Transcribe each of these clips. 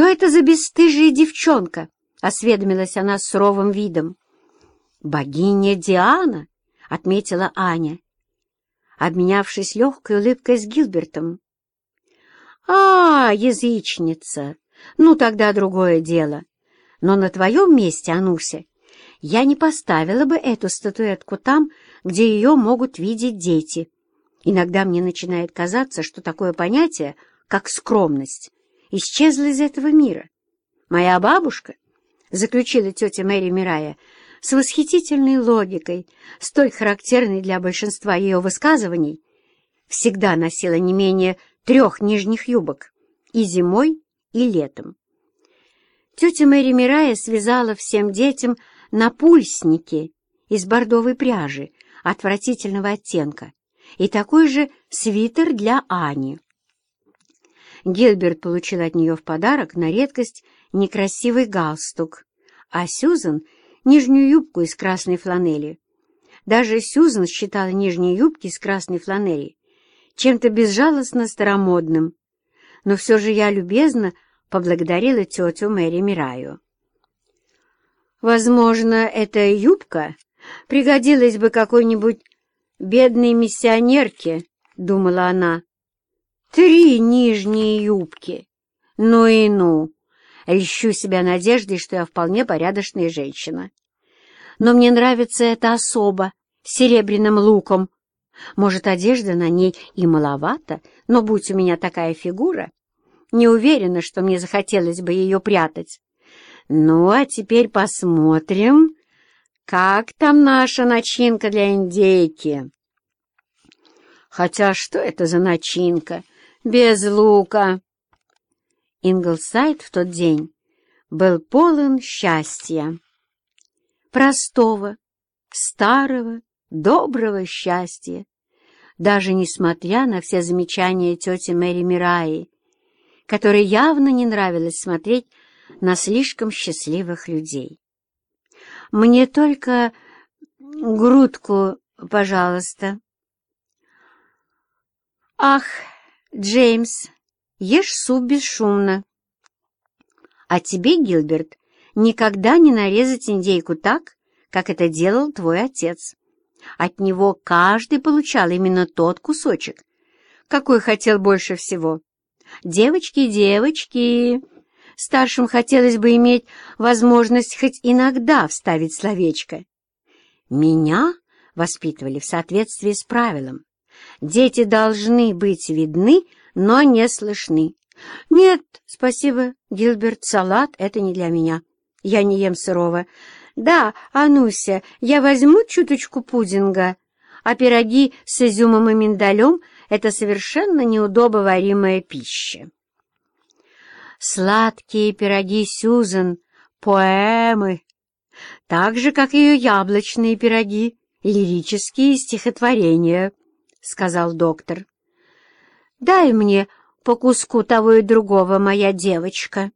«Что это за бесстыжая девчонка?» — осведомилась она с суровым видом. «Богиня Диана», — отметила Аня, обменявшись легкой улыбкой с Гилбертом. «А, язычница! Ну, тогда другое дело. Но на твоем месте, Ануся, я не поставила бы эту статуэтку там, где ее могут видеть дети. Иногда мне начинает казаться, что такое понятие, как скромность, исчезло из этого мира. Моя бабушка, — заключила тетя Мэри Мирая, с восхитительной логикой, столь характерной для большинства ее высказываний, всегда носила не менее трех нижних юбок и зимой, и летом. Тетя Мэри Мирая связала всем детям напульсники из бордовой пряжи отвратительного оттенка и такой же свитер для Ани. Гилберт получил от нее в подарок на редкость некрасивый галстук, а Сюзан — нижнюю юбку из красной фланели. Даже Сюзан считала нижние юбки из красной фланели чем-то безжалостно старомодным, но все же я любезно поблагодарила тетю Мэри Мираю. Возможно, эта юбка пригодилась бы какой-нибудь бедной миссионерке, — думала она. Три нижние юбки. Ну и ну. Льщу себя надеждой, что я вполне порядочная женщина. Но мне нравится эта особа с серебряным луком. Может, одежда на ней и маловато, но будь у меня такая фигура, не уверена, что мне захотелось бы ее прятать. Ну, а теперь посмотрим, как там наша начинка для индейки. Хотя что это за начинка? Без лука. Инглсайд в тот день был полон счастья. Простого, старого, доброго счастья, даже несмотря на все замечания тети Мэри Мираи, которой явно не нравилось смотреть на слишком счастливых людей. «Мне только грудку, пожалуйста». «Ах!» «Джеймс, ешь суп бесшумно». «А тебе, Гилберт, никогда не нарезать индейку так, как это делал твой отец. От него каждый получал именно тот кусочек, какой хотел больше всего. Девочки, девочки, старшим хотелось бы иметь возможность хоть иногда вставить словечко. Меня воспитывали в соответствии с правилом. Дети должны быть видны, но не слышны. Нет, спасибо, Гилберт, салат — это не для меня. Я не ем сырого. Да, Ануся, я возьму чуточку пудинга, а пироги с изюмом и миндалем — это совершенно неудобоваримая пища. Сладкие пироги Сюзан — поэмы, так же, как ее яблочные пироги, лирические стихотворения —— сказал доктор. «Дай мне по куску того и другого, моя девочка».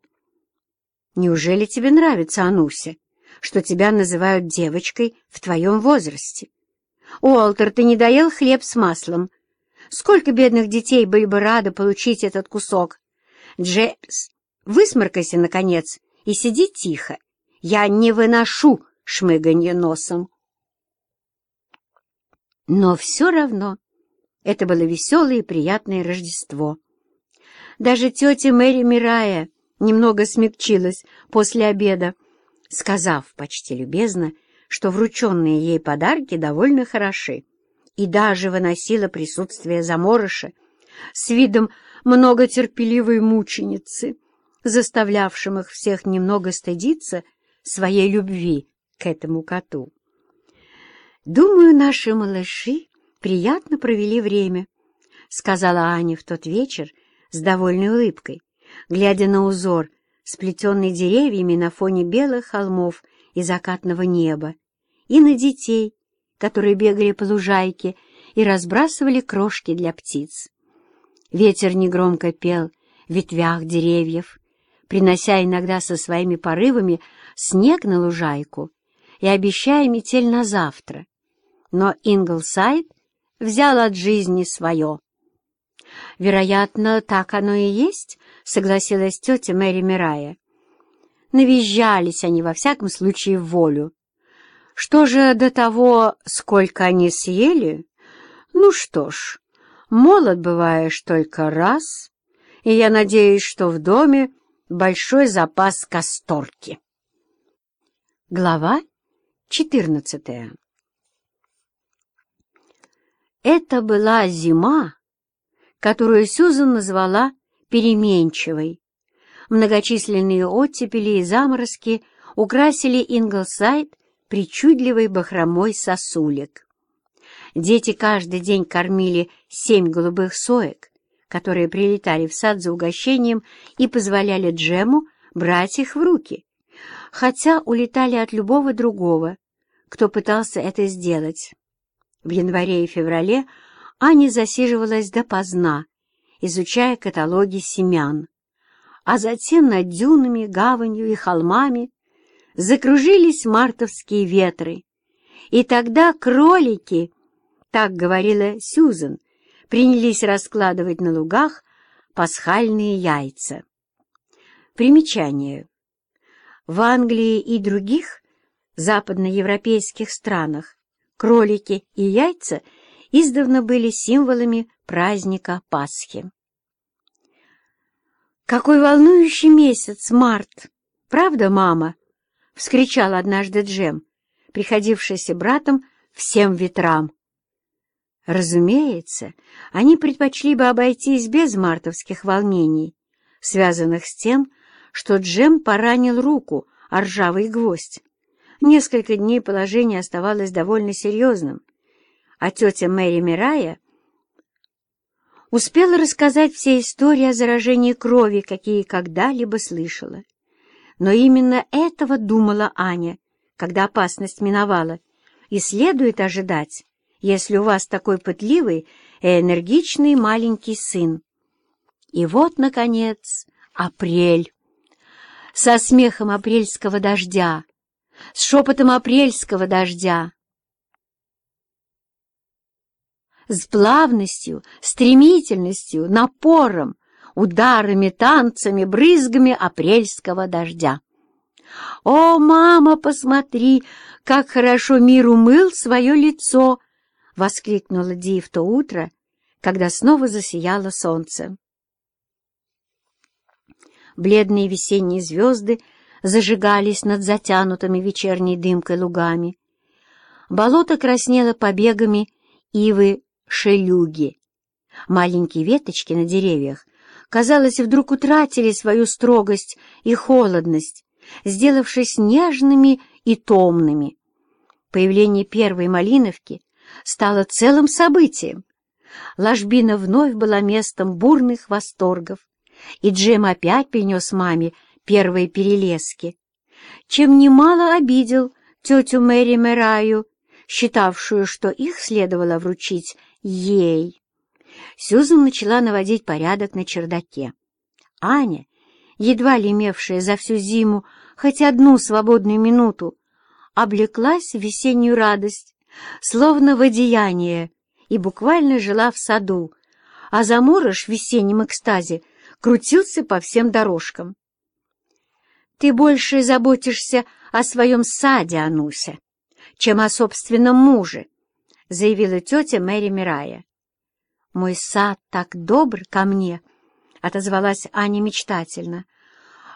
«Неужели тебе нравится, Ануся, что тебя называют девочкой в твоем возрасте? Уолтер, ты не доел хлеб с маслом? Сколько бедных детей были бы рады получить этот кусок? Джеймс, высморкайся, наконец, и сиди тихо. Я не выношу шмыганье носом». Но все равно это было веселое и приятное Рождество. Даже тетя Мэри Мирая немного смягчилась после обеда, сказав почти любезно, что врученные ей подарки довольно хороши, и даже выносила присутствие заморыша с видом многотерпеливой мученицы, заставлявшим их всех немного стыдиться своей любви к этому коту. Думаю, наши малыши приятно провели время», — сказала Аня в тот вечер с довольной улыбкой, глядя на узор, сплетенный деревьями на фоне белых холмов и закатного неба, и на детей, которые бегали по лужайке и разбрасывали крошки для птиц. Ветер негромко пел в ветвях деревьев, принося иногда со своими порывами снег на лужайку и обещая метель на завтра. Но Инглсайд взял от жизни свое. «Вероятно, так оно и есть», —— согласилась тетя Мэри Мирая. Навизжались они, во всяком случае, в волю. Что же до того, сколько они съели? Ну что ж, молод бываешь только раз, и я надеюсь, что в доме большой запас касторки. Глава четырнадцатая Это была зима, которую Сюзан назвала переменчивой. Многочисленные оттепели и заморозки украсили Инглсайд причудливой бахромой сосулек. Дети каждый день кормили семь голубых соек, которые прилетали в сад за угощением и позволяли Джему брать их в руки, хотя улетали от любого другого, кто пытался это сделать. В январе и феврале Аня засиживалась допоздна, изучая каталоги семян, а затем над дюнами, гаванью и холмами закружились мартовские ветры, и тогда кролики, так говорила Сьюзен, принялись раскладывать на лугах пасхальные яйца. Примечание. В Англии и других западноевропейских странах кролики и яйца издавна были символами праздника Пасхи. «Какой волнующий месяц, март! Правда, мама?» — вскричал однажды Джем, приходившийся братом всем ветрам. Разумеется, они предпочли бы обойтись без мартовских волнений, связанных с тем, что Джем поранил руку о ржавый гвоздь. Несколько дней положение оставалось довольно серьезным, а тетя Мэри Мирая успела рассказать все истории о заражении крови, какие когда-либо слышала. Но именно этого думала Аня, когда опасность миновала, и следует ожидать, если у вас такой пытливый и энергичный маленький сын. И вот, наконец, апрель. Со смехом апрельского дождя, с шепотом апрельского дождя, с плавностью, стремительностью, напором, ударами, танцами, брызгами апрельского дождя. «О, мама, посмотри, как хорошо мир умыл свое лицо!» — воскликнула Ди в то утро, когда снова засияло солнце. Бледные весенние звезды зажигались над затянутыми вечерней дымкой лугами. Болото краснело побегами ивы шелюги. Маленькие веточки на деревьях, казалось, вдруг утратили свою строгость и холодность, сделавшись нежными и томными. Появление первой малиновки стало целым событием. Ложбина вновь была местом бурных восторгов, и Джем опять принес маме первые перелески, чем немало обидел тетю Мэри Мэраю, считавшую, что их следовало вручить ей. Сюзан начала наводить порядок на чердаке. Аня, едва ли имевшая за всю зиму хоть одну свободную минуту, облеклась в весеннюю радость, словно в одеяние, и буквально жила в саду, а заморож в весеннем экстазе крутился по всем дорожкам. «Ты больше заботишься о своем саде, Ануся, чем о собственном муже», — заявила тетя Мэри Мирая. «Мой сад так добр ко мне», — отозвалась Аня мечтательно,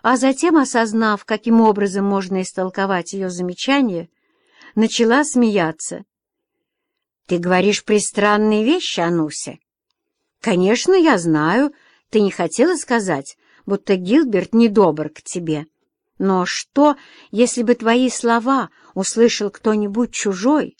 а затем, осознав, каким образом можно истолковать ее замечание, начала смеяться. «Ты говоришь пристранные вещи, Ануся?» «Конечно, я знаю, ты не хотела сказать, будто Гилберт недобр к тебе. Но что, если бы твои слова услышал кто-нибудь чужой?»